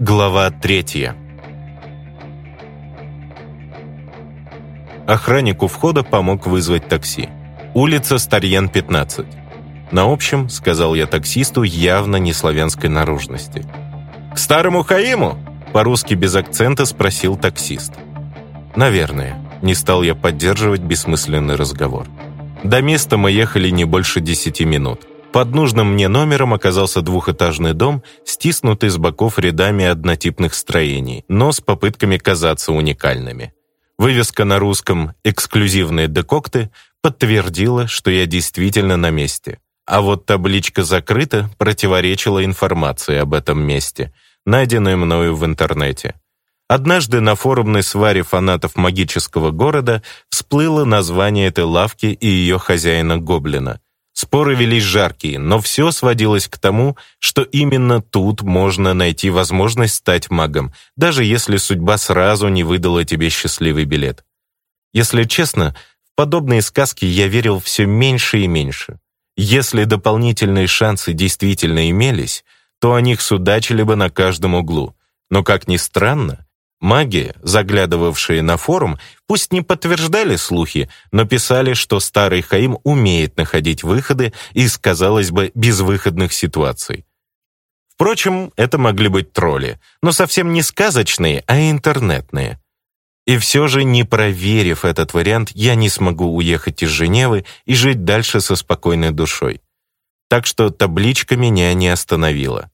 Глава третья. Охраннику входа помог вызвать такси. Улица Старьян, 15. На общем, сказал я таксисту, явно не славянской наружности. «К старому Хаиму?» По-русски без акцента спросил таксист. «Наверное». Не стал я поддерживать бессмысленный разговор. До места мы ехали не больше десяти минут. Под нужным мне номером оказался двухэтажный дом, стиснутый с боков рядами однотипных строений, но с попытками казаться уникальными. Вывеска на русском «Эксклюзивные декокты» подтвердила, что я действительно на месте. А вот табличка «Закрыто» противоречила информации об этом месте, найденной мною в интернете. Однажды на форумной сваре фанатов магического города всплыло название этой лавки и ее хозяина-гоблина – Споры велись жаркие, но все сводилось к тому, что именно тут можно найти возможность стать магом, даже если судьба сразу не выдала тебе счастливый билет. Если честно, в подобные сказки я верил все меньше и меньше. Если дополнительные шансы действительно имелись, то о них судачили бы на каждом углу. Но, как ни странно, Маги, заглядывавшие на форум, пусть не подтверждали слухи, но писали, что старый Хаим умеет находить выходы из, казалось бы, безвыходных ситуаций. Впрочем, это могли быть тролли, но совсем не сказочные, а интернетные. И все же, не проверив этот вариант, я не смогу уехать из Женевы и жить дальше со спокойной душой. Так что табличка меня не остановила.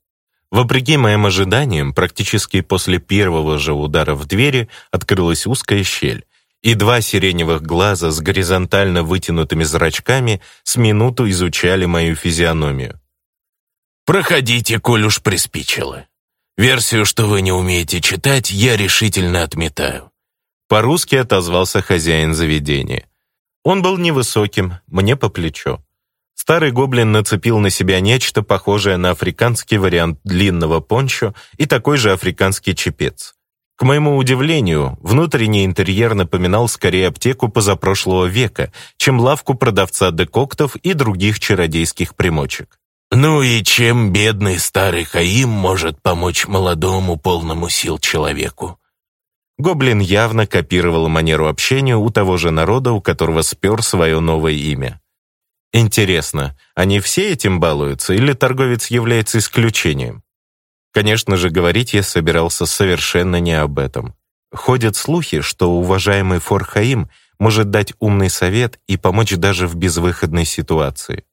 Вопреки моим ожиданиям, практически после первого же удара в двери открылась узкая щель, и два сиреневых глаза с горизонтально вытянутыми зрачками с минуту изучали мою физиономию. «Проходите, коль уж приспичило. Версию, что вы не умеете читать, я решительно отметаю». По-русски отозвался хозяин заведения. Он был невысоким, мне по плечо. Старый гоблин нацепил на себя нечто похожее на африканский вариант длинного пончо и такой же африканский чепец. К моему удивлению, внутренний интерьер напоминал скорее аптеку позапрошлого века, чем лавку продавца декоктов и других чародейских примочек. «Ну и чем бедный старый Хаим может помочь молодому полному сил человеку?» Гоблин явно копировал манеру общения у того же народа, у которого спер свое новое имя. Интересно, они все этим балуются или торговец является исключением? Конечно же, говорить я собирался совершенно не об этом. Ходят слухи, что уважаемый Форхаим может дать умный совет и помочь даже в безвыходной ситуации.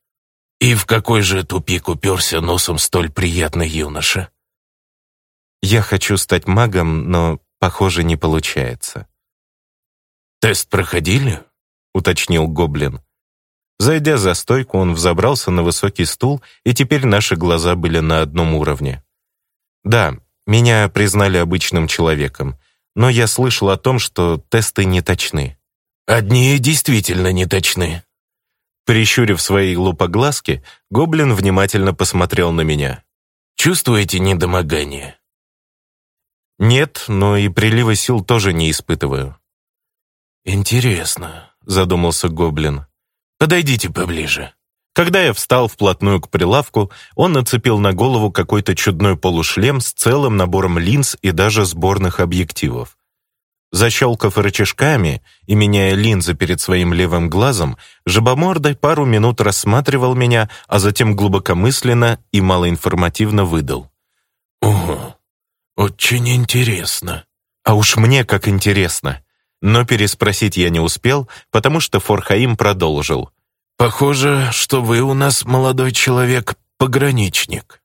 «И в какой же тупик уперся носом столь приятный юноша?» «Я хочу стать магом, но, похоже, не получается». «Тест проходили?» — уточнил Гоблин. Зайдя за стойку, он взобрался на высокий стул, и теперь наши глаза были на одном уровне. «Да, меня признали обычным человеком, но я слышал о том, что тесты не точны». «Одни действительно не точны». Прищурив свои глупоглазки, гоблин внимательно посмотрел на меня. «Чувствуете недомогание?» «Нет, но и прилива сил тоже не испытываю». «Интересно», — задумался гоблин. Подойдите поближе». Когда я встал вплотную к прилавку, он нацепил на голову какой-то чудной полушлем с целым набором линз и даже сборных объективов. Защелкав рычажками и меняя линзы перед своим левым глазом, жабомордой пару минут рассматривал меня, а затем глубокомысленно и малоинформативно выдал. «Ого, очень интересно». А уж мне как интересно. Но переспросить я не успел, потому что Форхаим продолжил. Похоже, что вы у нас, молодой человек, пограничник».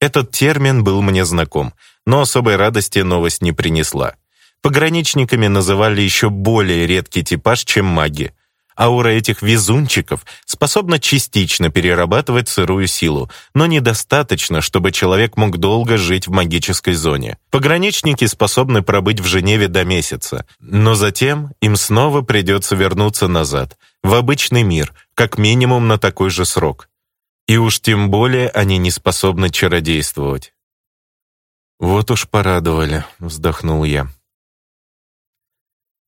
Этот термин был мне знаком, но особой радости новость не принесла. Пограничниками называли еще более редкий типаж, чем маги. Аура этих везунчиков способна частично перерабатывать сырую силу, но недостаточно, чтобы человек мог долго жить в магической зоне. Пограничники способны пробыть в Женеве до месяца, но затем им снова придется вернуться назад, в обычный мир, как минимум на такой же срок. И уж тем более они не способны чародействовать. «Вот уж порадовали», — вздохнул я.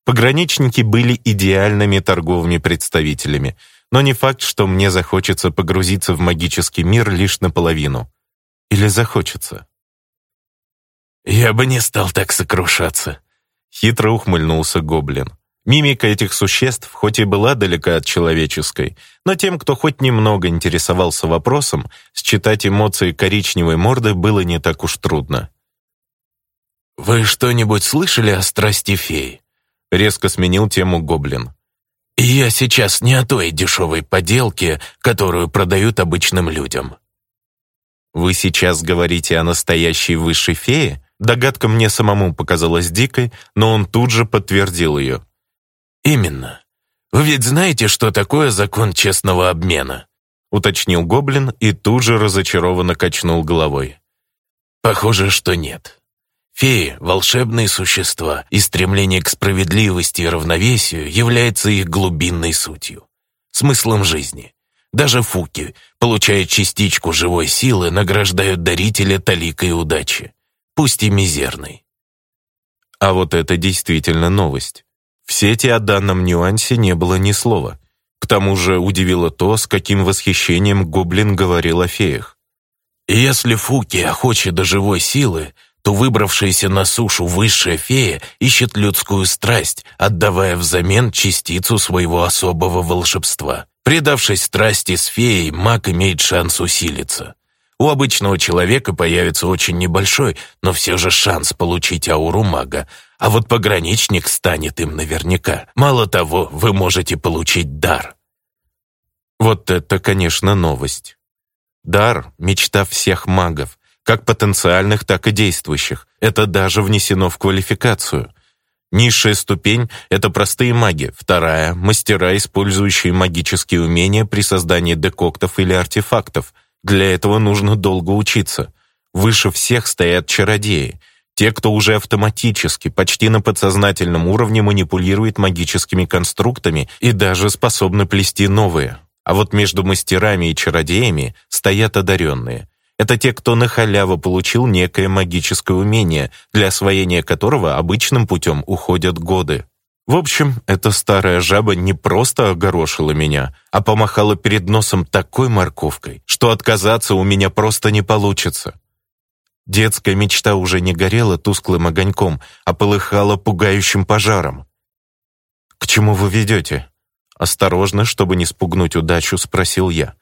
Пограничники были идеальными торговыми представителями, но не факт, что мне захочется погрузиться в магический мир лишь наполовину. Или захочется. «Я бы не стал так сокрушаться», — хитро ухмыльнулся гоблин. Мимика этих существ хоть и была далека от человеческой, но тем, кто хоть немного интересовался вопросом, считать эмоции коричневой морды было не так уж трудно. «Вы что-нибудь слышали о страсти феи?» — резко сменил тему гоблин. «Я сейчас не о той дешевой поделке, которую продают обычным людям». «Вы сейчас говорите о настоящей высшей фее?» Догадка мне самому показалась дикой, но он тут же подтвердил ее. «Именно. Вы ведь знаете, что такое закон честного обмена?» уточнил гоблин и тут же разочарованно качнул головой. «Похоже, что нет». Феи, волшебные существа, и стремление к справедливости и равновесию является их глубинной сутью, смыслом жизни. Даже фуки, получая частичку живой силы, награждают дарителя таликой удачи, пусть и мизерной. А вот это действительно новость. В сети о данном нюансе не было ни слова. К тому же удивило то, с каким восхищением Гоблин говорил о феях. «Если Фуки охочет до живой силы, то выбравшаяся на сушу высшая фея ищет людскую страсть, отдавая взамен частицу своего особого волшебства. Предавшись страсти с феей, маг имеет шанс усилиться. У обычного человека появится очень небольшой, но все же шанс получить ауру мага, а вот пограничник станет им наверняка. Мало того, вы можете получить дар. Вот это, конечно, новость. Дар – мечта всех магов как потенциальных, так и действующих. Это даже внесено в квалификацию. Низшая ступень — это простые маги, вторая — мастера, использующие магические умения при создании декоктов или артефактов. Для этого нужно долго учиться. Выше всех стоят чародеи — те, кто уже автоматически, почти на подсознательном уровне манипулирует магическими конструктами и даже способны плести новые. А вот между мастерами и чародеями стоят одаренные. Это те, кто на халяву получил некое магическое умение, для освоения которого обычным путем уходят годы. В общем, эта старая жаба не просто огорошила меня, а помахала перед носом такой морковкой, что отказаться у меня просто не получится. Детская мечта уже не горела тусклым огоньком, а полыхала пугающим пожаром. «К чему вы ведете?» Осторожно, чтобы не спугнуть удачу, спросил я.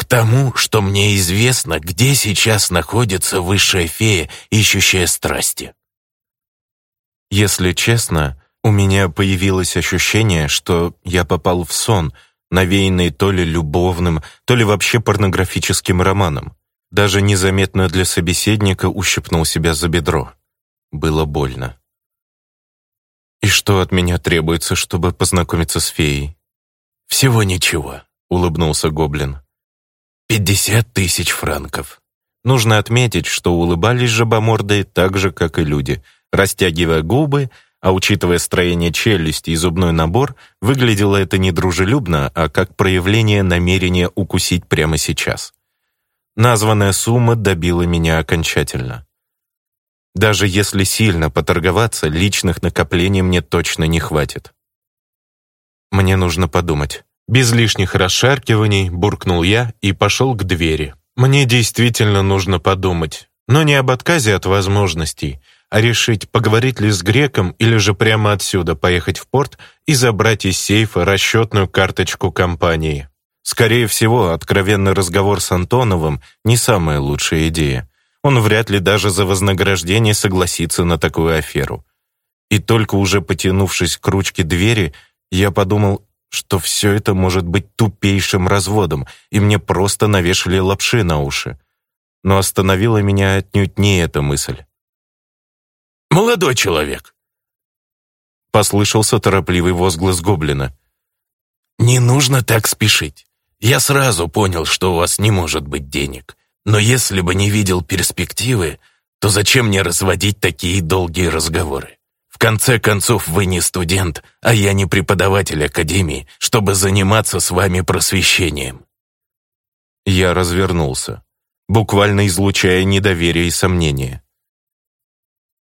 К тому, что мне известно, где сейчас находится высшая фея, ищущая страсти. Если честно, у меня появилось ощущение, что я попал в сон, навеянный то ли любовным, то ли вообще порнографическим романом. Даже незаметно для собеседника ущипнул себя за бедро. Было больно. «И что от меня требуется, чтобы познакомиться с феей?» «Всего ничего», — улыбнулся Гоблин. 50 тысяч франков. Нужно отметить, что улыбались жабомордые так же, как и люди, растягивая губы, а учитывая строение челюсти и зубной набор, выглядело это не дружелюбно, а как проявление намерения укусить прямо сейчас. Названная сумма добила меня окончательно. Даже если сильно поторговаться, личных накоплений мне точно не хватит. Мне нужно подумать. Без лишних расшаркиваний буркнул я и пошел к двери. Мне действительно нужно подумать, но не об отказе от возможностей, а решить, поговорить ли с греком или же прямо отсюда поехать в порт и забрать из сейфа расчетную карточку компании. Скорее всего, откровенный разговор с Антоновым не самая лучшая идея. Он вряд ли даже за вознаграждение согласится на такую аферу. И только уже потянувшись к ручке двери, я подумал что все это может быть тупейшим разводом, и мне просто навешали лапши на уши. Но остановила меня отнюдь не эта мысль. «Молодой человек!» Послышался торопливый возглас гоблина. «Не нужно так спешить. Я сразу понял, что у вас не может быть денег. Но если бы не видел перспективы, то зачем мне разводить такие долгие разговоры? конце концов, вы не студент, а я не преподаватель академии, чтобы заниматься с вами просвещением». Я развернулся, буквально излучая недоверие и сомнение.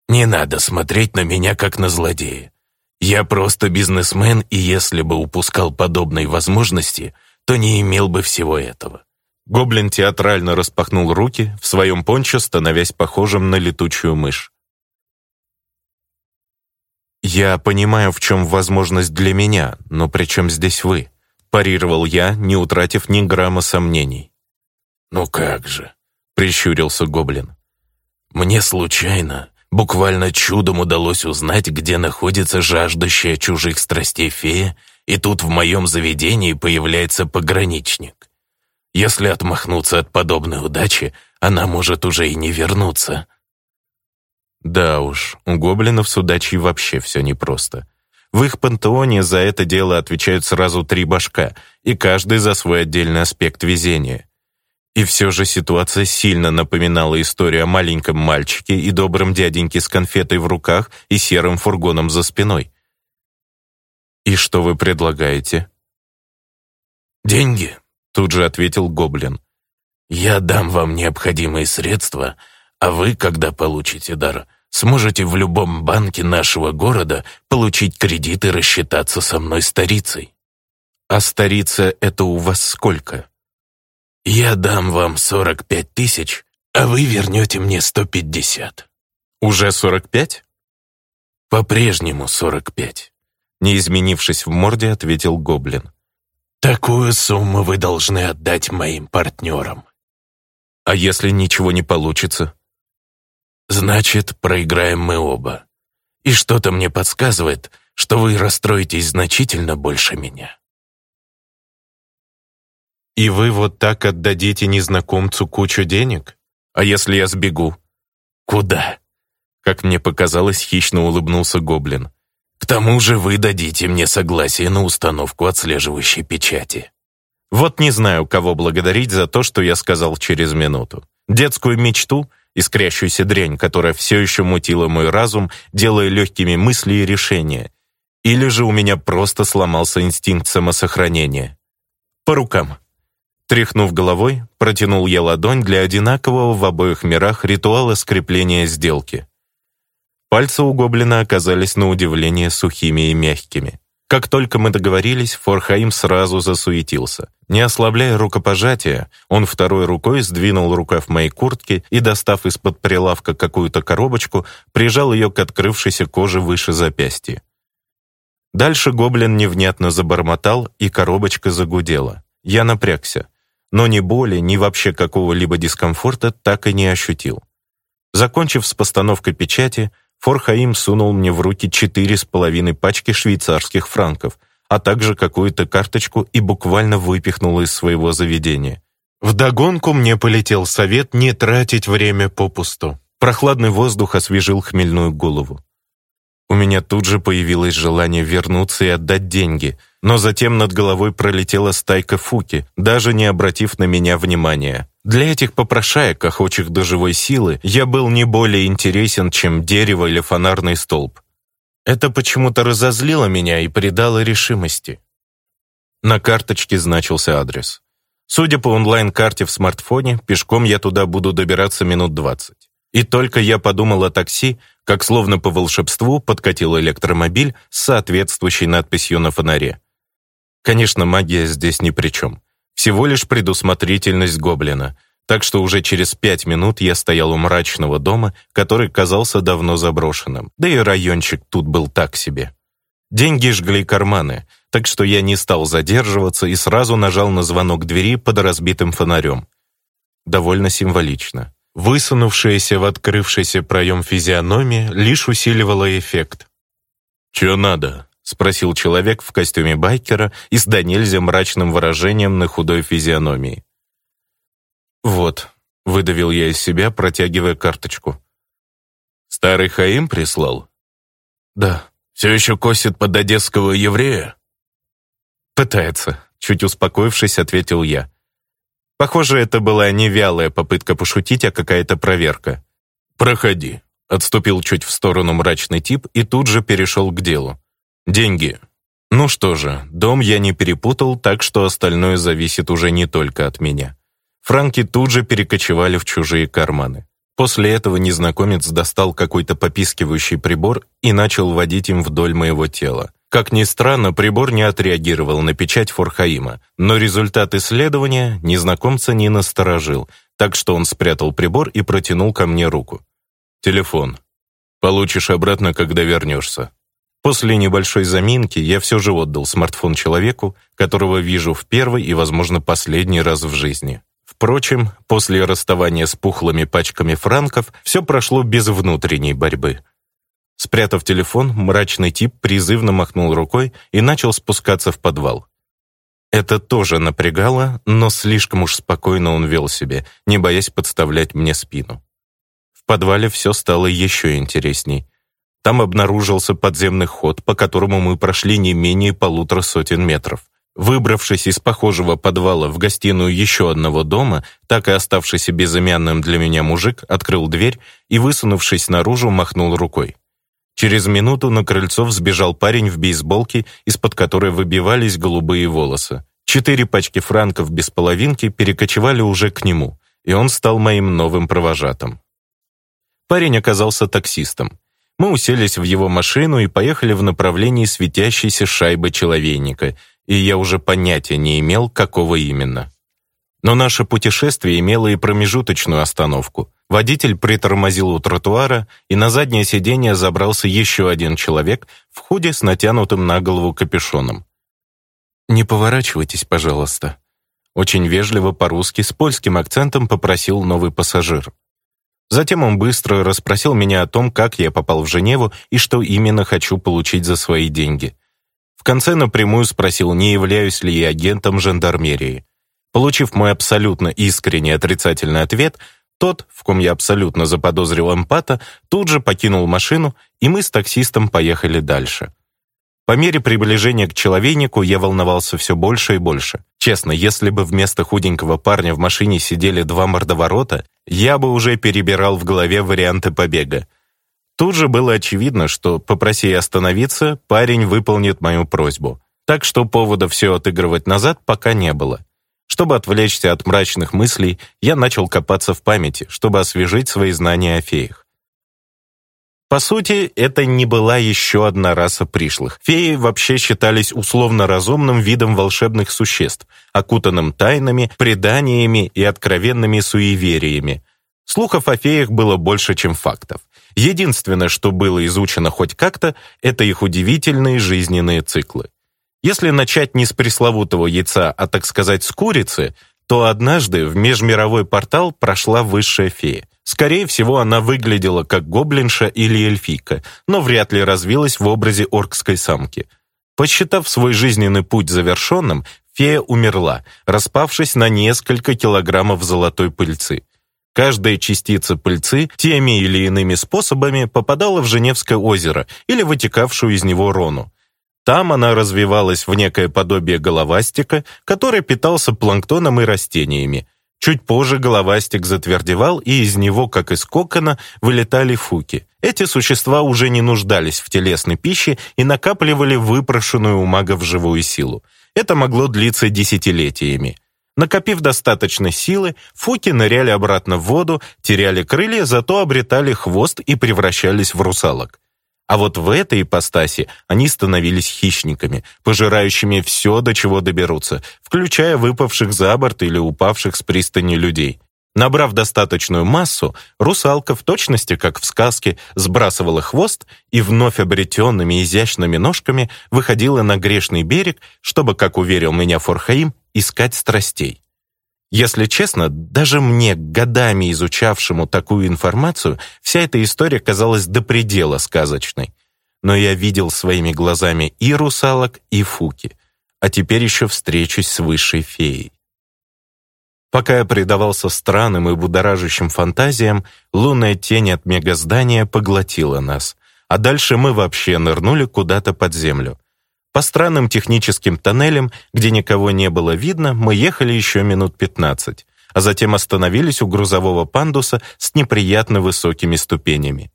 «Не надо смотреть на меня, как на злодея. Я просто бизнесмен, и если бы упускал подобные возможности, то не имел бы всего этого». Гоблин театрально распахнул руки, в своем пончо становясь похожим на летучую мышь. «Я понимаю, в чем возможность для меня, но при чем здесь вы?» парировал я, не утратив ни грамма сомнений. «Ну как же!» — прищурился гоблин. «Мне случайно, буквально чудом удалось узнать, где находится жаждущая чужих страстей фея, и тут в моем заведении появляется пограничник. Если отмахнуться от подобной удачи, она может уже и не вернуться. Да уж, у гоблинов судачьи вообще все непросто. В их пантеоне за это дело отвечают сразу три башка, и каждый за свой отдельный аспект везения. И все же ситуация сильно напоминала историю о маленьком мальчике и добром дяденьке с конфетой в руках и серым фургоном за спиной. «И что вы предлагаете?» «Деньги», — тут же ответил Гоблин. «Я дам вам необходимые средства, а вы, когда получите дар, сможете в любом банке нашего города получить кредит и рассчитаться со мной старицей. А старица это у вас сколько? Я дам вам 45 тысяч, а вы вернете мне 150. Уже 45? По-прежнему 45. Не изменившись в морде, ответил гоблин. Такую сумму вы должны отдать моим партнерам. А если ничего не получится? Значит, проиграем мы оба. И что-то мне подсказывает, что вы расстроитесь значительно больше меня. И вы вот так отдадите незнакомцу кучу денег? А если я сбегу? Куда? Как мне показалось, хищно улыбнулся гоблин. К тому же вы дадите мне согласие на установку отслеживающей печати. Вот не знаю, кого благодарить за то, что я сказал через минуту. Детскую мечту искрящуюся дрянь, которая все еще мутила мой разум, делая легкими мысли и решения. Или же у меня просто сломался инстинкт самосохранения. По рукам. Тряхнув головой, протянул я ладонь для одинакового в обоих мирах ритуала скрепления сделки. Пальцы у гоблина оказались на удивление сухими и мягкими. Как только мы договорились, Форхаим сразу засуетился. Не ослабляя рукопожатия, он второй рукой сдвинул рукав моей куртки и, достав из-под прилавка какую-то коробочку, прижал ее к открывшейся коже выше запястья. Дальше гоблин невнятно забормотал, и коробочка загудела. Я напрягся, но ни боли, ни вообще какого-либо дискомфорта так и не ощутил. Закончив с постановкой печати, Форхаим сунул мне в руки четыре с половиной пачки швейцарских франков, а также какую-то карточку и буквально выпихнула из своего заведения. Вдогонку мне полетел совет не тратить время попусту. Прохладный воздух освежил хмельную голову. У меня тут же появилось желание вернуться и отдать деньги, но затем над головой пролетела стайка фуки, даже не обратив на меня внимания. Для этих попрошаек, охочих до живой силы, я был не более интересен, чем дерево или фонарный столб. Это почему-то разозлило меня и придало решимости. На карточке значился адрес. Судя по онлайн-карте в смартфоне, пешком я туда буду добираться минут 20. И только я подумал о такси, как словно по волшебству подкатил электромобиль с соответствующей надписью на фонаре. Конечно, магия здесь ни при чем. Всего лишь предусмотрительность гоблина, так что уже через пять минут я стоял у мрачного дома, который казался давно заброшенным, да и райончик тут был так себе. Деньги жгли карманы, так что я не стал задерживаться и сразу нажал на звонок двери под разбитым фонарем. Довольно символично. Высунувшаяся в открывшийся проем физиономия лишь усиливала эффект. «Чё надо?» — спросил человек в костюме байкера и с до мрачным выражением на худой физиономии. «Вот», — выдавил я из себя, протягивая карточку. «Старый Хаим прислал?» «Да». «Все еще косит под одесского еврея?» «Пытается», — чуть успокоившись, ответил я. Похоже, это была не вялая попытка пошутить, а какая-то проверка. «Проходи», — отступил чуть в сторону мрачный тип и тут же перешел к делу. «Деньги. Ну что же, дом я не перепутал, так что остальное зависит уже не только от меня». Франки тут же перекочевали в чужие карманы. После этого незнакомец достал какой-то попискивающий прибор и начал водить им вдоль моего тела. Как ни странно, прибор не отреагировал на печать Форхаима, но результат исследования незнакомца не насторожил, так что он спрятал прибор и протянул ко мне руку. «Телефон. Получишь обратно, когда вернешься». После небольшой заминки я все же отдал смартфон человеку, которого вижу в первый и, возможно, последний раз в жизни. Впрочем, после расставания с пухлыми пачками франков все прошло без внутренней борьбы. Спрятав телефон, мрачный тип призывно махнул рукой и начал спускаться в подвал. Это тоже напрягало, но слишком уж спокойно он вел себя, не боясь подставлять мне спину. В подвале все стало еще интересней. Там обнаружился подземный ход, по которому мы прошли не менее полутора сотен метров. Выбравшись из похожего подвала в гостиную еще одного дома, так и оставшийся безымянным для меня мужик открыл дверь и, высунувшись наружу, махнул рукой. Через минуту на крыльцо взбежал парень в бейсболке, из-под которой выбивались голубые волосы. Четыре пачки франков без половинки перекочевали уже к нему, и он стал моим новым провожатым. Парень оказался таксистом. Мы уселись в его машину и поехали в направлении светящейся шайбы человейника — и я уже понятия не имел, какого именно. Но наше путешествие имело и промежуточную остановку. Водитель притормозил у тротуара, и на заднее сиденье забрался еще один человек в худе с натянутым на голову капюшоном. «Не поворачивайтесь, пожалуйста», — очень вежливо по-русски с польским акцентом попросил новый пассажир. Затем он быстро расспросил меня о том, как я попал в Женеву и что именно хочу получить за свои деньги — конце напрямую спросил, не являюсь ли я агентом жандармерии. Получив мой абсолютно искренний отрицательный ответ, тот, в ком я абсолютно заподозрил эмпата, тут же покинул машину, и мы с таксистом поехали дальше. По мере приближения к человейнику я волновался все больше и больше. Честно, если бы вместо худенького парня в машине сидели два мордоворота, я бы уже перебирал в голове варианты побега. Тут же было очевидно, что, попроси остановиться, парень выполнит мою просьбу. Так что повода все отыгрывать назад пока не было. Чтобы отвлечься от мрачных мыслей, я начал копаться в памяти, чтобы освежить свои знания о феях. По сути, это не была еще одна раса пришлых. Феи вообще считались условно разумным видом волшебных существ, окутанным тайнами, преданиями и откровенными суевериями. Слухов о феях было больше, чем фактов. Единственное, что было изучено хоть как-то, это их удивительные жизненные циклы. Если начать не с пресловутого яйца, а, так сказать, с курицы, то однажды в межмировой портал прошла высшая фея. Скорее всего, она выглядела как гоблинша или эльфийка, но вряд ли развилась в образе оркской самки. Посчитав свой жизненный путь завершенным, фея умерла, распавшись на несколько килограммов золотой пыльцы. Каждая частица пыльцы теми или иными способами попадала в Женевское озеро или вытекавшую из него рону. Там она развивалась в некое подобие головастика, который питался планктоном и растениями. Чуть позже головастик затвердевал, и из него, как из кокона, вылетали фуки. Эти существа уже не нуждались в телесной пище и накапливали выпрошенную у магов живую силу. Это могло длиться десятилетиями. Накопив достаточно силы, фуки ныряли обратно в воду, теряли крылья, зато обретали хвост и превращались в русалок. А вот в этой ипостаси они становились хищниками, пожирающими все, до чего доберутся, включая выпавших за борт или упавших с пристани людей. Набрав достаточную массу, русалка в точности, как в сказке, сбрасывала хвост и вновь обретенными изящными ножками выходила на грешный берег, чтобы, как уверил меня Форхаим, искать страстей. Если честно, даже мне, годами изучавшему такую информацию, вся эта история казалась до предела сказочной. Но я видел своими глазами и русалок, и фуки. А теперь еще встречусь с высшей феей. Пока я предавался странным и будоражащим фантазиям, лунная тень от мегаздания поглотила нас. А дальше мы вообще нырнули куда-то под землю. По странным техническим тоннелям, где никого не было видно, мы ехали еще минут 15, а затем остановились у грузового пандуса с неприятно высокими ступенями.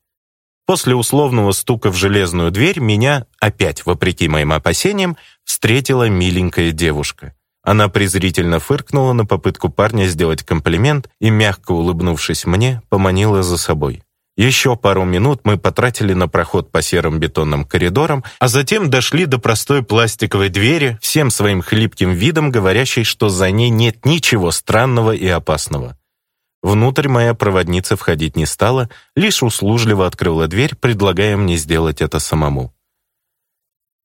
После условного стука в железную дверь меня, опять вопреки моим опасениям, встретила миленькая девушка. Она презрительно фыркнула на попытку парня сделать комплимент и, мягко улыбнувшись мне, поманила за собой. Еще пару минут мы потратили на проход по серым бетонным коридорам, а затем дошли до простой пластиковой двери, всем своим хлипким видом говорящей, что за ней нет ничего странного и опасного. Внутрь моя проводница входить не стала, лишь услужливо открыла дверь, предлагая мне сделать это самому.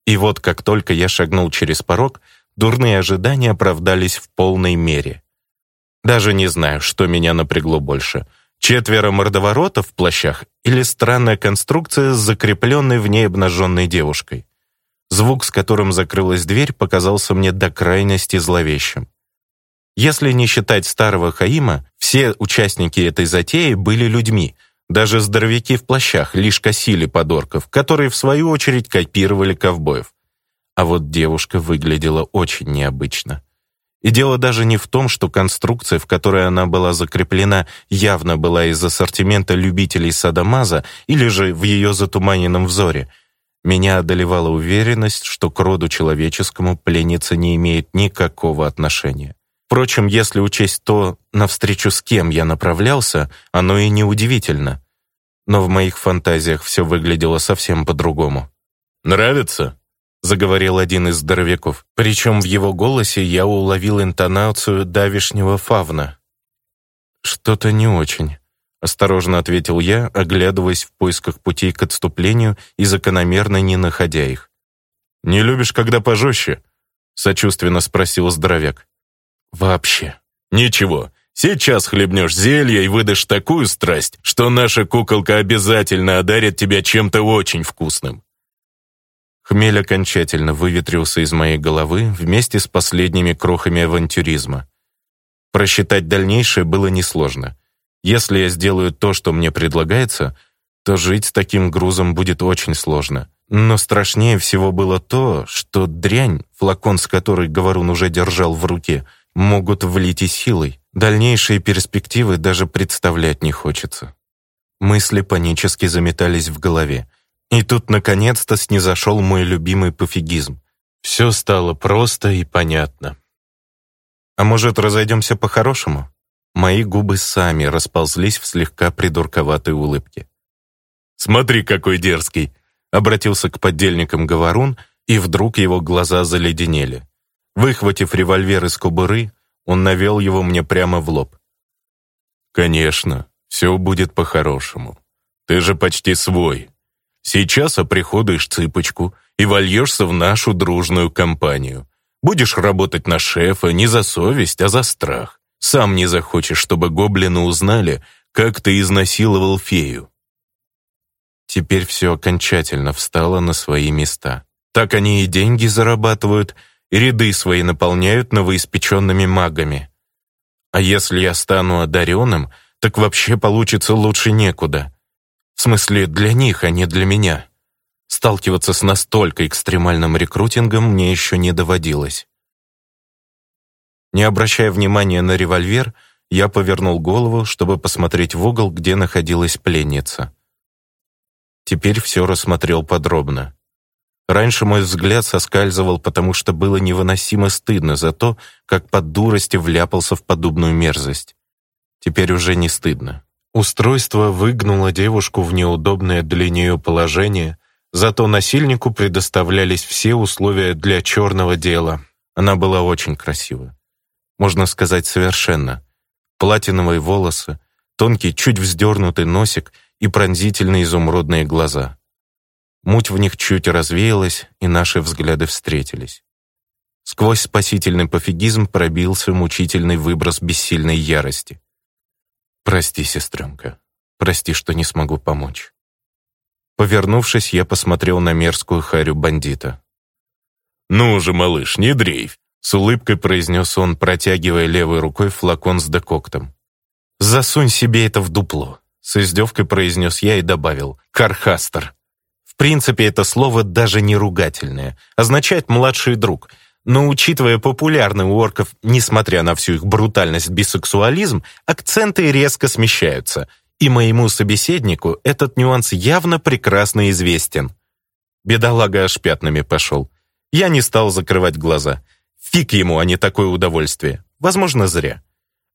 И вот как только я шагнул через порог, дурные ожидания оправдались в полной мере. Даже не знаю, что меня напрягло больше — Четверо мордоворотов в плащах или странная конструкция с закрепленной в ней обнаженной девушкой. Звук, с которым закрылась дверь, показался мне до крайности зловещим. Если не считать старого Хаима, все участники этой затеи были людьми. Даже здоровяки в плащах лишь косили подорков, которые, в свою очередь, копировали ковбоев. А вот девушка выглядела очень необычно. И дело даже не в том, что конструкция, в которой она была закреплена, явно была из ассортимента любителей садомаза или же в ее затуманенном взоре. Меня одолевала уверенность, что к роду человеческому пленница не имеет никакого отношения. Впрочем, если учесть то, навстречу с кем я направлялся, оно и не удивительно. Но в моих фантазиях все выглядело совсем по-другому. «Нравится?» заговорил один из здоровяков. Причем в его голосе я уловил интонацию давишнего фавна. «Что-то не очень», — осторожно ответил я, оглядываясь в поисках путей к отступлению и закономерно не находя их. «Не любишь, когда пожестче?» — сочувственно спросил здоровяк. «Вообще». «Ничего, сейчас хлебнешь зелье и выдашь такую страсть, что наша куколка обязательно одарит тебя чем-то очень вкусным». Хмель окончательно выветрился из моей головы вместе с последними крохами авантюризма. Просчитать дальнейшее было несложно. Если я сделаю то, что мне предлагается, то жить с таким грузом будет очень сложно. Но страшнее всего было то, что дрянь, флакон с которой Говорун уже держал в руке, могут влить и силой. Дальнейшие перспективы даже представлять не хочется. Мысли панически заметались в голове. И тут наконец-то снизошел мой любимый пофигизм. Все стало просто и понятно. А может, разойдемся по-хорошему? Мои губы сами расползлись в слегка придурковатой улыбке. «Смотри, какой дерзкий!» Обратился к поддельникам Говорун, и вдруг его глаза заледенели. Выхватив револьвер из кобуры, он навел его мне прямо в лоб. «Конечно, все будет по-хорошему. Ты же почти свой, Сейчас оприходуешь цыпочку и вольешься в нашу дружную компанию. Будешь работать на шефа не за совесть, а за страх. Сам не захочешь, чтобы гоблины узнали, как ты изнасиловал фею». Теперь все окончательно встало на свои места. Так они и деньги зарабатывают, и ряды свои наполняют новоиспеченными магами. А если я стану одаренным, так вообще получится лучше некуда. В смысле, для них, а не для меня. Сталкиваться с настолько экстремальным рекрутингом мне еще не доводилось. Не обращая внимания на револьвер, я повернул голову, чтобы посмотреть в угол, где находилась пленница. Теперь все рассмотрел подробно. Раньше мой взгляд соскальзывал, потому что было невыносимо стыдно за то, как под дурости вляпался в подобную мерзость. Теперь уже не стыдно. Устройство выгнуло девушку в неудобное для нее положение, зато насильнику предоставлялись все условия для черного дела. Она была очень красива. Можно сказать, совершенно. Платиновые волосы, тонкий, чуть вздернутый носик и пронзительные изумрудные глаза. Муть в них чуть развеялась, и наши взгляды встретились. Сквозь спасительный пофигизм пробился мучительный выброс бессильной ярости. «Прости, сестренка, прости, что не смогу помочь». Повернувшись, я посмотрел на мерзкую харю бандита. «Ну же, малыш, не дрейф. С улыбкой произнес он, протягивая левой рукой флакон с декоктом. «Засунь себе это в дупло!» С издевкой произнес я и добавил «Кархастер». В принципе, это слово даже не ругательное. Означает «младший друг», но учитывая популярный у орков, несмотря на всю их брутальность, бисексуализм, акценты резко смещаются, и моему собеседнику этот нюанс явно прекрасно известен. Бедолага аж пятнами пошел. Я не стал закрывать глаза. Фиг ему, а не такое удовольствие. Возможно, зря.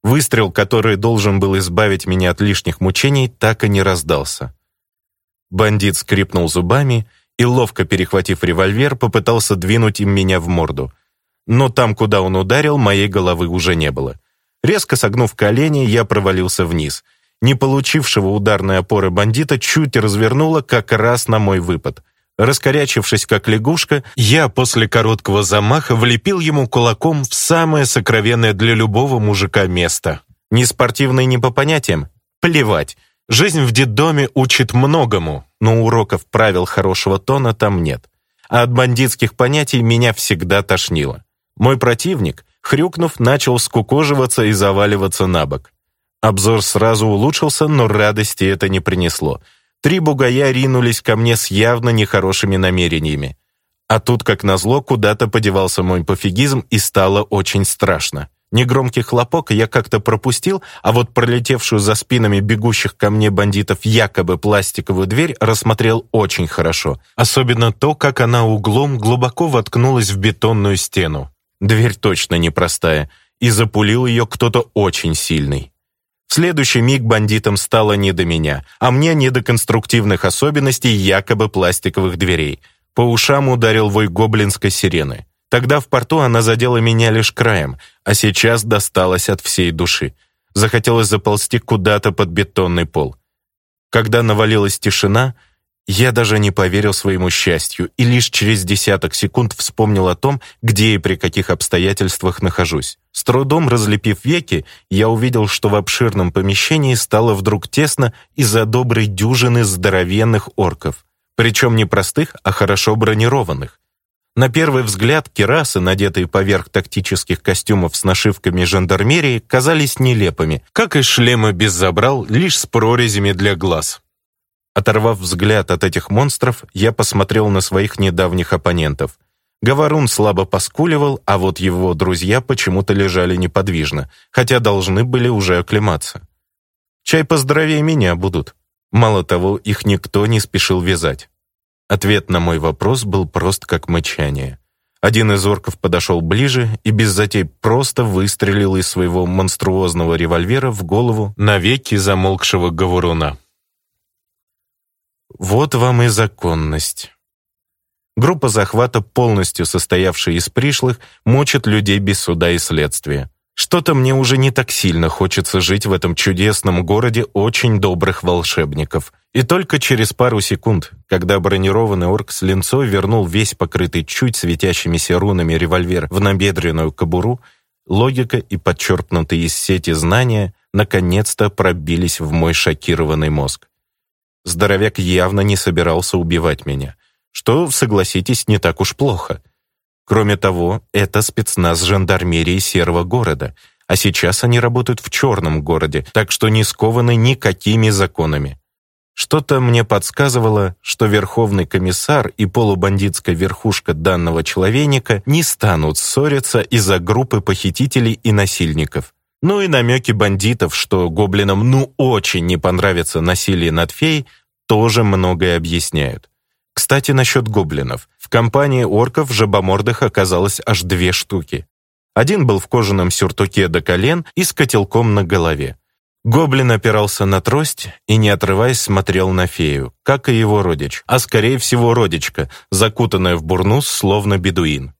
Выстрел, который должен был избавить меня от лишних мучений, так и не раздался. Бандит скрипнул зубами и, ловко перехватив револьвер, попытался двинуть им меня в морду — но там, куда он ударил, моей головы уже не было. Резко согнув колени, я провалился вниз. Не получившего ударной опоры бандита чуть развернуло как раз на мой выпад. Раскорячившись как лягушка, я после короткого замаха влепил ему кулаком в самое сокровенное для любого мужика место. Не спортивный не по понятиям? Плевать. Жизнь в детдоме учит многому, но уроков правил хорошего тона там нет. А от бандитских понятий меня всегда тошнило. Мой противник, хрюкнув, начал скукоживаться и заваливаться на бок. Обзор сразу улучшился, но радости это не принесло. Три бугая ринулись ко мне с явно нехорошими намерениями. А тут, как назло, куда-то подевался мой пофигизм и стало очень страшно. Негромкий хлопок я как-то пропустил, а вот пролетевшую за спинами бегущих ко мне бандитов якобы пластиковую дверь рассмотрел очень хорошо. Особенно то, как она углом глубоко воткнулась в бетонную стену. Дверь точно непростая, и запулил ее кто-то очень сильный. В следующий миг бандитам стало не до меня, а мне не до конструктивных особенностей якобы пластиковых дверей. По ушам ударил вой гоблинской сирены. Тогда в порту она задела меня лишь краем, а сейчас досталась от всей души. Захотелось заползти куда-то под бетонный пол. Когда навалилась тишина — я даже не поверил своему счастью и лишь через десяток секунд вспомнил о том, где и при каких обстоятельствах нахожусь. С трудом разлепив веки, я увидел, что в обширном помещении стало вдруг тесно из-за доброй дюжины здоровенных орков. Причем не простых, а хорошо бронированных. На первый взгляд керасы, надетые поверх тактических костюмов с нашивками жандармерии, казались нелепыми, как и шлемы без забрал, лишь с прорезями для глаз. Оторвав взгляд от этих монстров, я посмотрел на своих недавних оппонентов. Говорун слабо поскуливал, а вот его друзья почему-то лежали неподвижно, хотя должны были уже оклематься. Чай поздоровее меня будут. Мало того, их никто не спешил вязать. Ответ на мой вопрос был прост как мычание. Один из орков подошел ближе и без затей просто выстрелил из своего монструозного револьвера в голову навеки замолкшего говоруна. Вот вам и законность. Группа захвата, полностью состоявшая из пришлых, мочит людей без суда и следствия. Что-то мне уже не так сильно хочется жить в этом чудесном городе очень добрых волшебников. И только через пару секунд, когда бронированный орк с линцой вернул весь покрытый чуть светящимися рунами револьвер в набедренную кобуру, логика и подчеркнутые из сети знания наконец-то пробились в мой шокированный мозг. Здоровяк явно не собирался убивать меня, что, согласитесь, не так уж плохо. Кроме того, это спецназ жандармерии серого города, а сейчас они работают в черном городе, так что не скованы никакими законами. Что-то мне подсказывало, что верховный комиссар и полубандитская верхушка данного человека не станут ссориться из-за группы похитителей и насильников. Ну и намеки бандитов, что гоблинам ну очень не понравится насилие над фей, тоже многое объясняют. Кстати, насчет гоблинов. В компании орков жабомордых оказалось аж две штуки. Один был в кожаном сюртуке до колен и с котелком на голове. Гоблин опирался на трость и, не отрываясь, смотрел на фею, как и его родич, а скорее всего родичка, закутанная в бурнус, словно бедуин.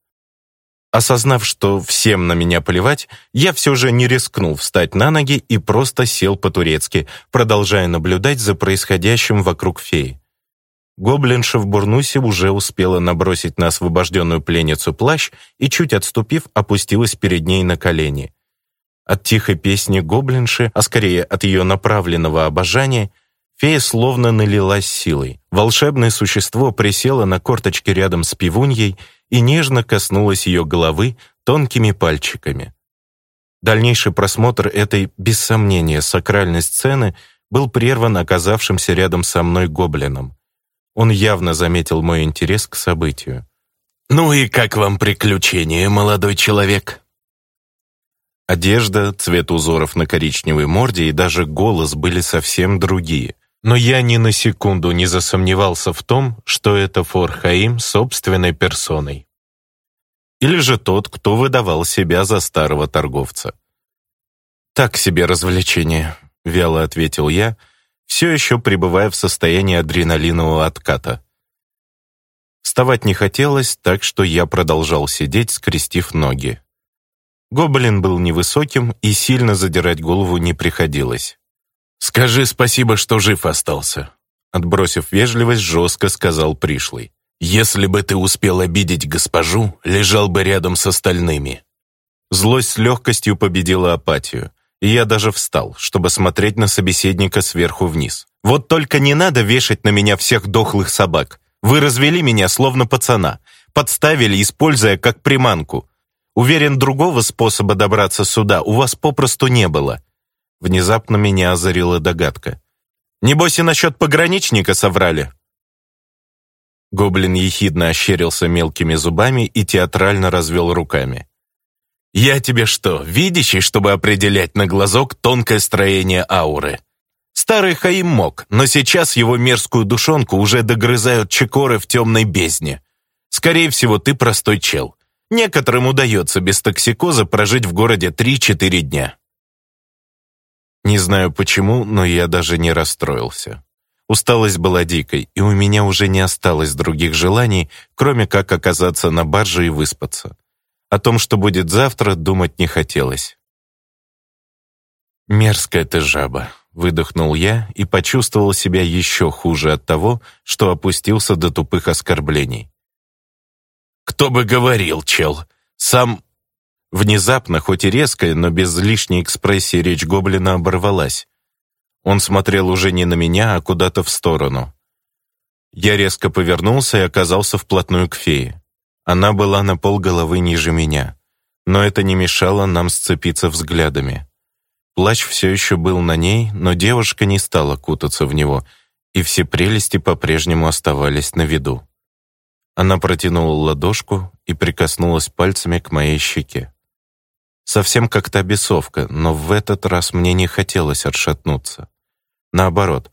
Осознав, что всем на меня поливать, я все же не рискнул встать на ноги и просто сел по-турецки, продолжая наблюдать за происходящим вокруг феи. Гоблинша в бурнусе уже успела набросить на освобожденную пленницу плащ и, чуть отступив, опустилась перед ней на колени. От тихой песни гоблинши, а скорее от ее направленного обожания, Фея словно налилась силой. Волшебное существо присело на корточке рядом с пивуньей и нежно коснулось ее головы тонкими пальчиками. Дальнейший просмотр этой, без сомнения, сакральной сцены был прерван оказавшимся рядом со мной гоблином. Он явно заметил мой интерес к событию. «Ну и как вам приключение, молодой человек?» Одежда, цвет узоров на коричневой морде и даже голос были совсем другие но я ни на секунду не засомневался в том, что это Форхаим собственной персоной. Или же тот, кто выдавал себя за старого торговца. «Так себе развлечение», — вяло ответил я, все еще пребывая в состоянии адреналинового отката. Вставать не хотелось, так что я продолжал сидеть, скрестив ноги. Гоблин был невысоким, и сильно задирать голову не приходилось. «Скажи спасибо, что жив остался», — отбросив вежливость, жестко сказал пришлый. «Если бы ты успел обидеть госпожу, лежал бы рядом с остальными». Злость с легкостью победила апатию, и я даже встал, чтобы смотреть на собеседника сверху вниз. «Вот только не надо вешать на меня всех дохлых собак. Вы развели меня, словно пацана, подставили, используя как приманку. Уверен, другого способа добраться сюда у вас попросту не было». Внезапно меня озарила догадка. «Небось и насчет пограничника соврали!» Гоблин ехидно ощерился мелкими зубами и театрально развел руками. «Я тебе что, видящий, чтобы определять на глазок тонкое строение ауры?» Старый Хаим мог, но сейчас его мерзкую душонку уже догрызают чекоры в темной бездне. Скорее всего, ты простой чел. Некоторым удается без токсикоза прожить в городе 3-4 дня. Не знаю почему, но я даже не расстроился. Усталость была дикой, и у меня уже не осталось других желаний, кроме как оказаться на барже и выспаться. О том, что будет завтра, думать не хотелось. «Мерзкая ты жаба», — выдохнул я и почувствовал себя еще хуже от того, что опустился до тупых оскорблений. «Кто бы говорил, чел, сам Внезапно, хоть и резко, но без лишней экспрессии речь гоблина оборвалась. Он смотрел уже не на меня, а куда-то в сторону. Я резко повернулся и оказался вплотную к фее. Она была на полголовы ниже меня, но это не мешало нам сцепиться взглядами. Плащ все еще был на ней, но девушка не стала кутаться в него, и все прелести по-прежнему оставались на виду. Она протянула ладошку и прикоснулась пальцами к моей щеке. Совсем как та бесовка, но в этот раз мне не хотелось отшатнуться. Наоборот,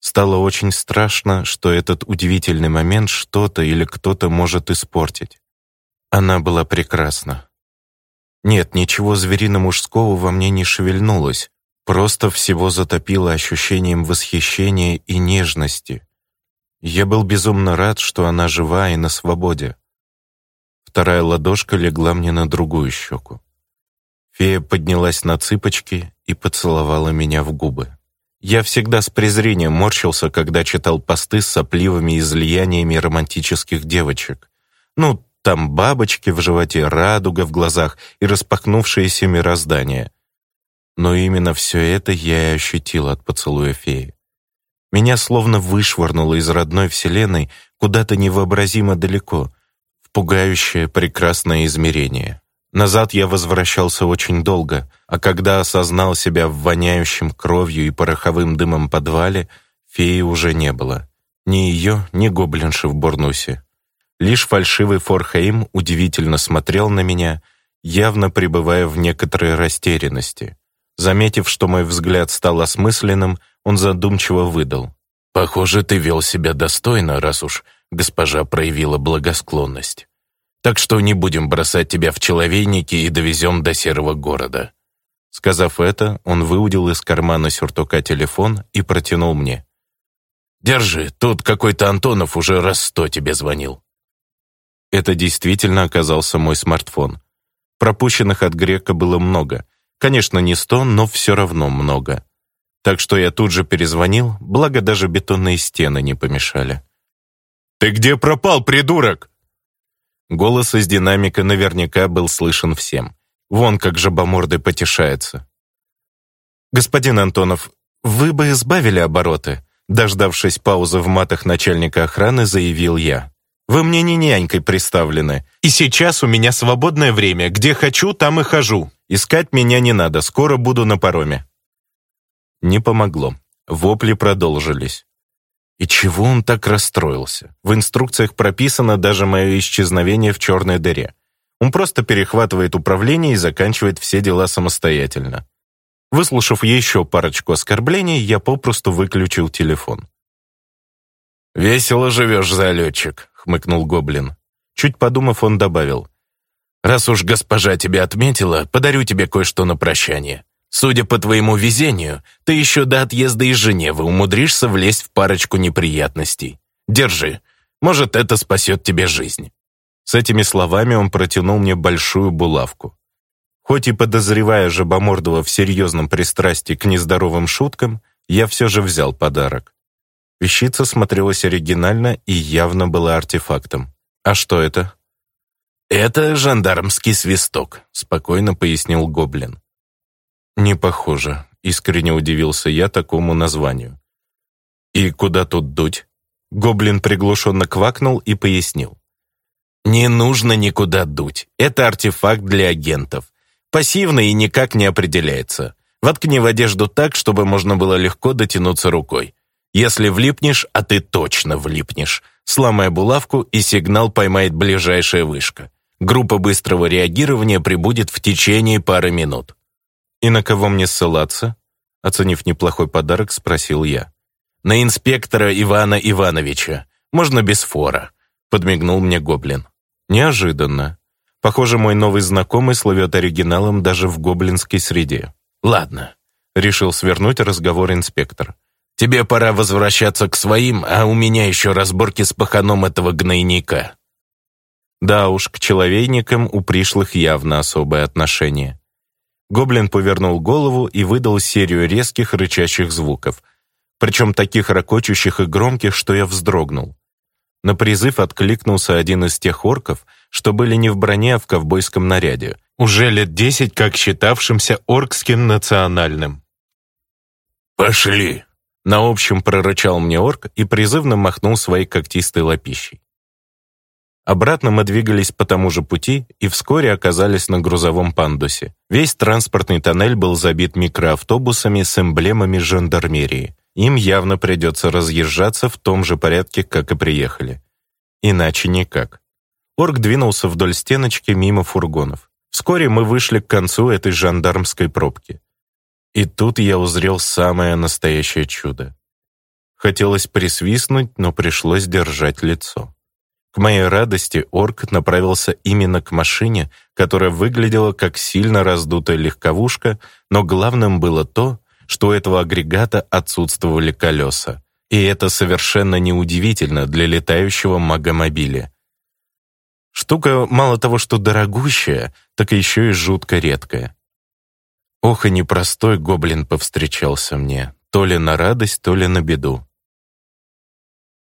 стало очень страшно, что этот удивительный момент что-то или кто-то может испортить. Она была прекрасна. Нет, ничего зверино-мужского во мне не шевельнулось, просто всего затопило ощущением восхищения и нежности. Я был безумно рад, что она жива и на свободе. Вторая ладошка легла мне на другую щеку. Фея поднялась на цыпочки и поцеловала меня в губы. Я всегда с презрением морщился, когда читал посты с сопливыми излияниями романтических девочек. Ну, там бабочки в животе, радуга в глазах и распахнувшееся мироздание. Но именно все это я и ощутил от поцелуя феи. Меня словно вышвырнуло из родной вселенной куда-то невообразимо далеко, в пугающее прекрасное измерение. Назад я возвращался очень долго, а когда осознал себя в воняющем кровью и пороховым дымом подвале, феи уже не было. Ни ее, ни гоблинши в Борнусе. Лишь фальшивый Форхейм удивительно смотрел на меня, явно пребывая в некоторой растерянности. Заметив, что мой взгляд стал осмысленным, он задумчиво выдал. «Похоже, ты вел себя достойно, раз уж госпожа проявила благосклонность» так что не будем бросать тебя в человейники и довезем до серого города». Сказав это, он выудил из кармана сюртука телефон и протянул мне. «Держи, тут какой-то Антонов уже раз сто тебе звонил». Это действительно оказался мой смартфон. Пропущенных от грека было много. Конечно, не сто, но все равно много. Так что я тут же перезвонил, благо даже бетонные стены не помешали. «Ты где пропал, придурок?» Голос из динамика наверняка был слышен всем. Вон как же жабоморды потешаются. «Господин Антонов, вы бы избавили обороты?» Дождавшись паузы в матах начальника охраны, заявил я. «Вы мне не нянькой приставлены. И сейчас у меня свободное время. Где хочу, там и хожу. Искать меня не надо. Скоро буду на пароме». Не помогло. Вопли продолжились. И чего он так расстроился? В инструкциях прописано даже мое исчезновение в черной дыре. Он просто перехватывает управление и заканчивает все дела самостоятельно. Выслушав еще парочку оскорблений, я попросту выключил телефон. «Весело живешь, залетчик», — хмыкнул Гоблин. Чуть подумав, он добавил. «Раз уж госпожа тебя отметила, подарю тебе кое-что на прощание». Судя по твоему везению, ты еще до отъезда из Женевы умудришься влезть в парочку неприятностей. Держи. Может, это спасет тебе жизнь». С этими словами он протянул мне большую булавку. Хоть и подозревая Жабомордова в серьезном пристрастии к нездоровым шуткам, я все же взял подарок. Вещица смотрелась оригинально и явно была артефактом. «А что это?» «Это жандармский свисток», — спокойно пояснил Гоблин. «Не похоже», — искренне удивился я такому названию. «И куда тут дуть?» Гоблин приглушенно квакнул и пояснил. «Не нужно никуда дуть. Это артефакт для агентов. Пассивный и никак не определяется. Воткни в одежду так, чтобы можно было легко дотянуться рукой. Если влипнешь, а ты точно влипнешь, сломай булавку, и сигнал поймает ближайшая вышка. Группа быстрого реагирования прибудет в течение пары минут. «И на кого мне ссылаться?» Оценив неплохой подарок, спросил я. «На инспектора Ивана Ивановича. Можно без фора», — подмигнул мне гоблин. «Неожиданно. Похоже, мой новый знакомый словет оригиналом даже в гоблинской среде». «Ладно», — решил свернуть разговор инспектор. «Тебе пора возвращаться к своим, а у меня еще разборки с паханом этого гнойника». Да уж, к человейникам у пришлых явно особое отношение. Гоблин повернул голову и выдал серию резких рычащих звуков, причем таких ракочущих и громких, что я вздрогнул. На призыв откликнулся один из тех орков, что были не в броне, а в ковбойском наряде, уже лет десять как считавшимся оркским национальным. «Пошли!» — на общем прорычал мне орк и призывно махнул своей когтистой лапищей. Обратно мы двигались по тому же пути и вскоре оказались на грузовом пандусе. Весь транспортный тоннель был забит микроавтобусами с эмблемами жандармерии. Им явно придется разъезжаться в том же порядке, как и приехали. Иначе никак. Орг двинулся вдоль стеночки мимо фургонов. Вскоре мы вышли к концу этой жандармской пробки. И тут я узрел самое настоящее чудо. Хотелось присвистнуть, но пришлось держать лицо. К моей радости орк направился именно к машине, которая выглядела как сильно раздутая легковушка, но главным было то, что у этого агрегата отсутствовали колеса. И это совершенно неудивительно для летающего магомобиля. Штука мало того, что дорогущая, так еще и жутко редкая. Ох, и непростой гоблин повстречался мне, то ли на радость, то ли на беду.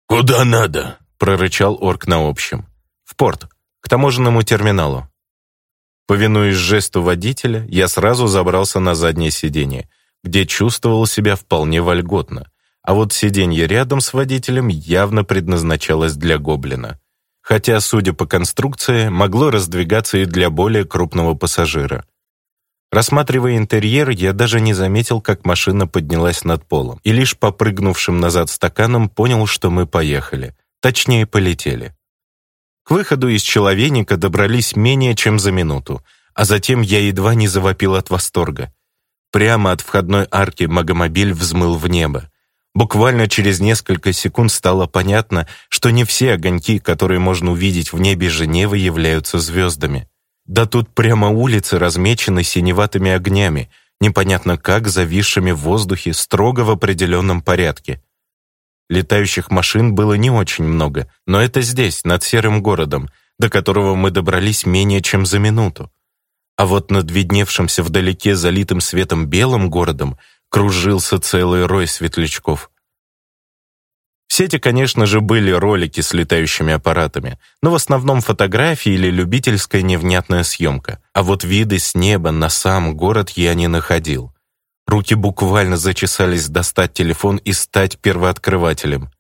«Куда надо?» прорычал орк на общем. «В порт, к таможенному терминалу». Повинуясь жесту водителя, я сразу забрался на заднее сиденье, где чувствовал себя вполне вольготно, а вот сиденье рядом с водителем явно предназначалось для гоблина, хотя, судя по конструкции, могло раздвигаться и для более крупного пассажира. Рассматривая интерьер, я даже не заметил, как машина поднялась над полом, и лишь попрыгнувшим назад стаканом понял, что мы поехали. Точнее, полетели. К выходу из человеника добрались менее чем за минуту, а затем я едва не завопил от восторга. Прямо от входной арки магомобиль взмыл в небо. Буквально через несколько секунд стало понятно, что не все огоньки, которые можно увидеть в небе Женевы, являются звездами. Да тут прямо улицы размечены синеватыми огнями, непонятно как зависшими в воздухе строго в определенном порядке. Летающих машин было не очень много, но это здесь, над серым городом, до которого мы добрались менее чем за минуту. А вот над видневшимся вдалеке залитым светом белым городом кружился целый рой светлячков. В сети, конечно же, были ролики с летающими аппаратами, но в основном фотографии или любительская невнятная съемка. А вот виды с неба на сам город я не находил. Руки буквально зачесались достать телефон и стать первооткрывателем.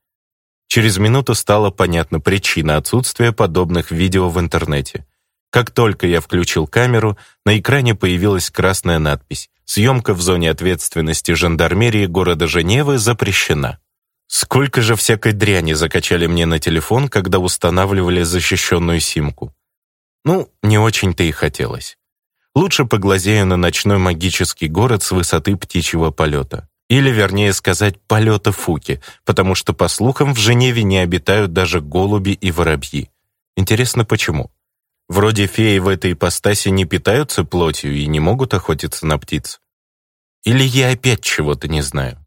Через минуту стала понятна причина отсутствия подобных видео в интернете. Как только я включил камеру, на экране появилась красная надпись «Съемка в зоне ответственности жандармерии города Женевы запрещена». Сколько же всякой дряни закачали мне на телефон, когда устанавливали защищенную симку. Ну, не очень-то и хотелось. Лучше поглазею на ночной магический город с высоты птичьего полета. Или, вернее сказать, полета Фуки, потому что, по слухам, в Женеве не обитают даже голуби и воробьи. Интересно, почему? Вроде феи в этой ипостаси не питаются плотью и не могут охотиться на птиц. Или я опять чего-то не знаю?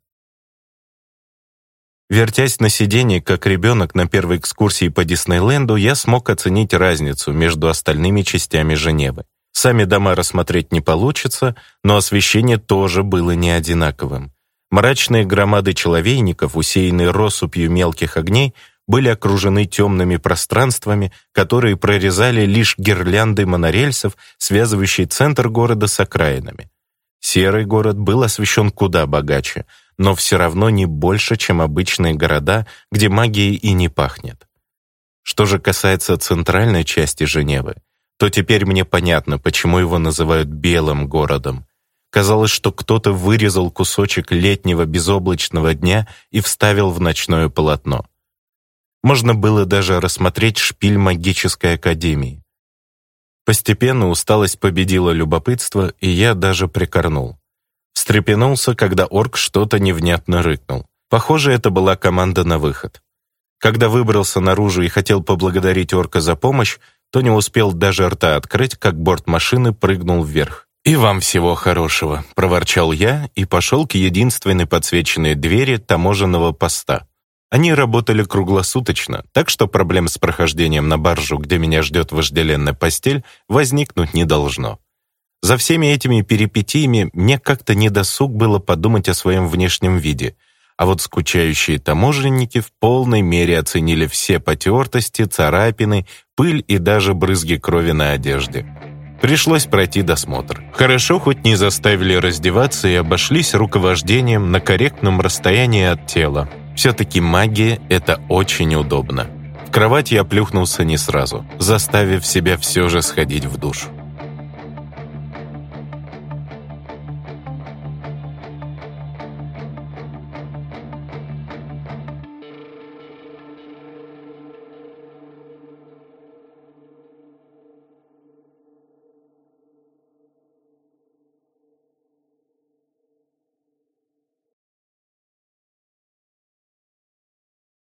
Вертясь на сиденье, как ребенок на первой экскурсии по Диснейленду, я смог оценить разницу между остальными частями Женевы. Сами дома рассмотреть не получится, но освещение тоже было не одинаковым. Мрачные громады человейников, усеянные россыпью мелких огней, были окружены темными пространствами, которые прорезали лишь гирлянды монорельсов, связывающие центр города с окраинами. Серый город был освещен куда богаче, но все равно не больше, чем обычные города, где магией и не пахнет. Что же касается центральной части Женевы, то теперь мне понятно, почему его называют «белым городом». Казалось, что кто-то вырезал кусочек летнего безоблачного дня и вставил в ночное полотно. Можно было даже рассмотреть шпиль магической академии. Постепенно усталость победила любопытство, и я даже прикорнул. Встрепенулся, когда орк что-то невнятно рыкнул. Похоже, это была команда на выход. Когда выбрался наружу и хотел поблагодарить орка за помощь, то не успел даже рта открыть, как борт машины прыгнул вверх. «И вам всего хорошего», — проворчал я и пошел к единственной подсвеченной двери таможенного поста. Они работали круглосуточно, так что проблем с прохождением на баржу, где меня ждет вожделенная постель, возникнуть не должно. За всеми этими перипетиями мне как-то недосуг было подумать о своем внешнем виде — а вот скучающие таможенники в полной мере оценили все потертости, царапины, пыль и даже брызги крови на одежде. Пришлось пройти досмотр. Хорошо, хоть не заставили раздеваться и обошлись руковождением на корректном расстоянии от тела. Все-таки магия – это очень удобно. В кровать я плюхнулся не сразу, заставив себя все же сходить в душ.